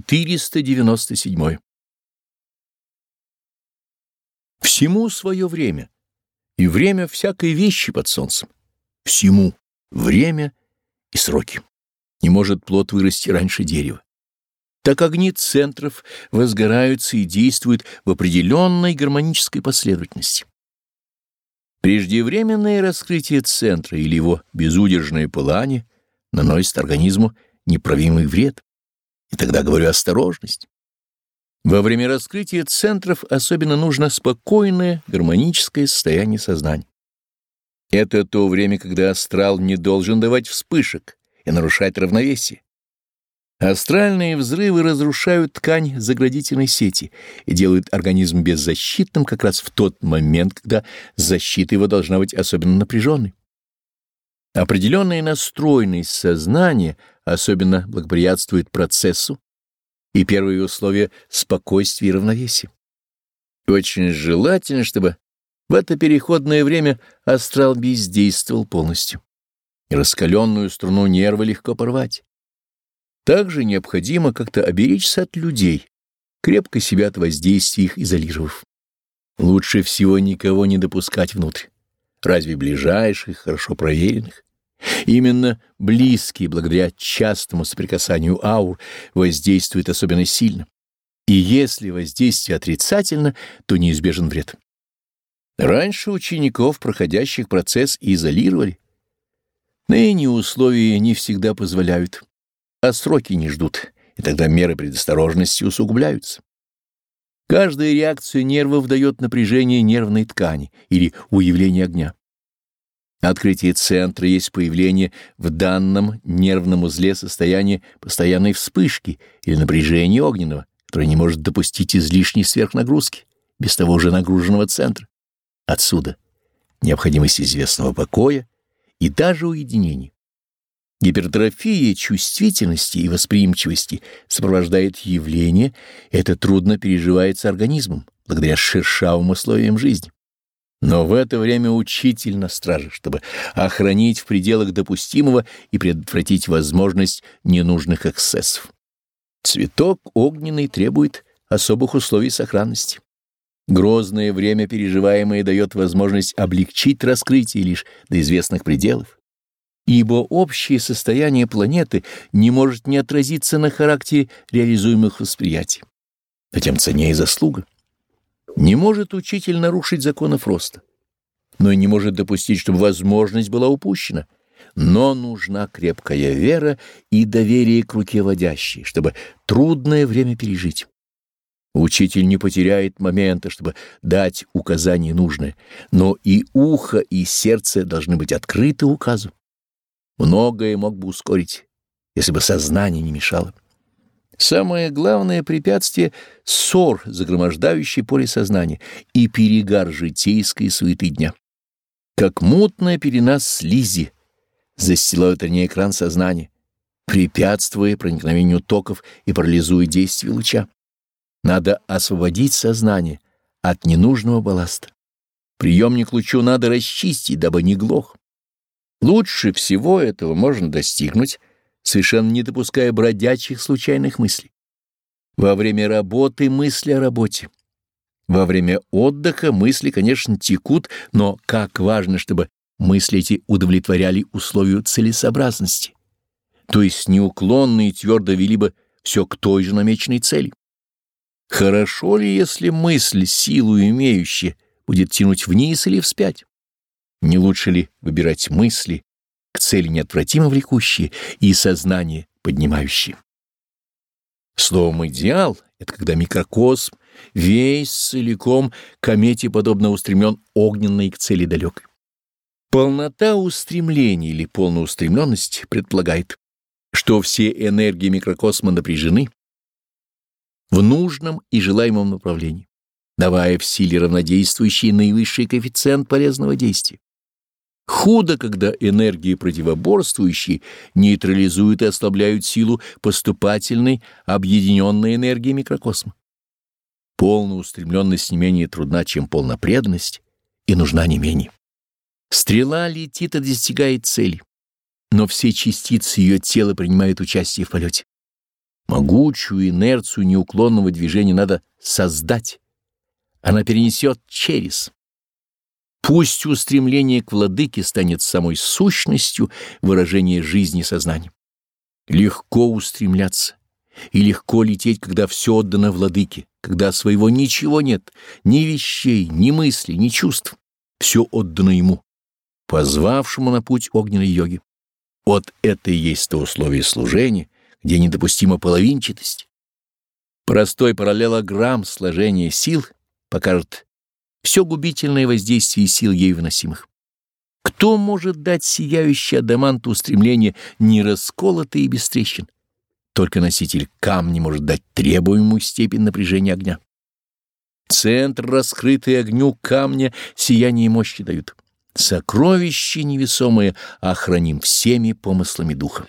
497. Всему свое время, и время всякой вещи под солнцем. Всему время и сроки. Не может плод вырасти раньше дерева. Так огни центров возгораются и действуют в определенной гармонической последовательности. Преждевременное раскрытие центра или его безудержное пылание наносит организму неправимый вред. И тогда говорю осторожность. Во время раскрытия центров особенно нужно спокойное, гармоническое состояние сознания. Это то время, когда астрал не должен давать вспышек и нарушать равновесие. Астральные взрывы разрушают ткань заградительной сети и делают организм беззащитным как раз в тот момент, когда защита его должна быть особенно напряженной. Определенная настроенность сознания особенно благоприятствует процессу, и первые условия — спокойствия и равновесия. Очень желательно, чтобы в это переходное время астрал бездействовал полностью, и раскаленную струну нерва легко порвать. Также необходимо как-то оберечься от людей, крепко себя от воздействия их изолировав. Лучше всего никого не допускать внутрь, разве ближайших, хорошо проверенных. Именно близкие, благодаря частому соприкасанию аур, воздействуют особенно сильно. И если воздействие отрицательно, то неизбежен вред. Раньше учеников, проходящих процесс, изолировали. Ныне условия не всегда позволяют, а сроки не ждут, и тогда меры предосторожности усугубляются. Каждая реакция нервов дает напряжение нервной ткани или уявление огня. Открытие центра есть появление в данном нервном узле состояния постоянной вспышки или напряжения огненного, которое не может допустить излишней сверхнагрузки, без того же нагруженного центра. Отсюда необходимость известного покоя и даже уединения. Гипертрофия чувствительности и восприимчивости сопровождает явление, это трудно переживается организмом, благодаря шершавым условиям жизни. Но в это время учитель на страже, чтобы охранить в пределах допустимого и предотвратить возможность ненужных эксцессов. Цветок огненный требует особых условий сохранности. Грозное время, переживаемое, дает возможность облегчить раскрытие лишь до известных пределов. Ибо общее состояние планеты не может не отразиться на характере реализуемых восприятий. А тем ценнее заслуга. Не может учитель нарушить законов роста, но и не может допустить, чтобы возможность была упущена. Но нужна крепкая вера и доверие к руке водящей, чтобы трудное время пережить. Учитель не потеряет момента, чтобы дать указание нужное, но и ухо, и сердце должны быть открыты указу. Многое мог бы ускорить, если бы сознание не мешало. Самое главное препятствие — ссор, загромождающий поле сознания, и перегар житейской суеты дня. Как мутная пелена слизи застилают они экран сознания, препятствуя проникновению токов и парализуя действие луча. Надо освободить сознание от ненужного балласта. Приемник лучу надо расчистить, дабы не глох. Лучше всего этого можно достигнуть — совершенно не допуская бродячих случайных мыслей. Во время работы мысли о работе. Во время отдыха мысли, конечно, текут, но как важно, чтобы мысли эти удовлетворяли условию целесообразности, то есть неуклонно и твердо вели бы все к той же намеченной цели. Хорошо ли, если мысль, силу имеющая, будет тянуть вниз или вспять? Не лучше ли выбирать мысли, к цели неотвратимо влекущие и сознание поднимающие. Словом «идеал» — это когда микрокосм весь целиком комете подобно устремлен огненной к цели далекой. Полнота устремления или полная устремленность предполагает, что все энергии микрокосма напряжены в нужном и желаемом направлении, давая в силе равнодействующий наивысший коэффициент полезного действия. Худо, когда энергии противоборствующие нейтрализуют и ослабляют силу поступательной, объединенной энергии микрокосма. Полная устремленность не менее трудна, чем полная преданность, и нужна не менее. Стрела летит и достигает цели, но все частицы ее тела принимают участие в полете. Могучую инерцию неуклонного движения надо создать. Она перенесет через. Пусть устремление к владыке станет самой сущностью выражения жизни сознания. Легко устремляться и легко лететь, когда все отдано владыке, когда своего ничего нет, ни вещей, ни мыслей, ни чувств. Все отдано ему, позвавшему на путь огненной йоги. Вот это и есть то условие служения, где недопустима половинчатость. Простой параллелограмм сложения сил покажет все губительное воздействие сил ей выносимых. Кто может дать сияющий адамант устремление не расколотое и без трещин? Только носитель камня может дать требуемую степень напряжения огня. Центр, раскрытый огню камня, сияние и мощи дают. Сокровище невесомое охраним всеми помыслами духа.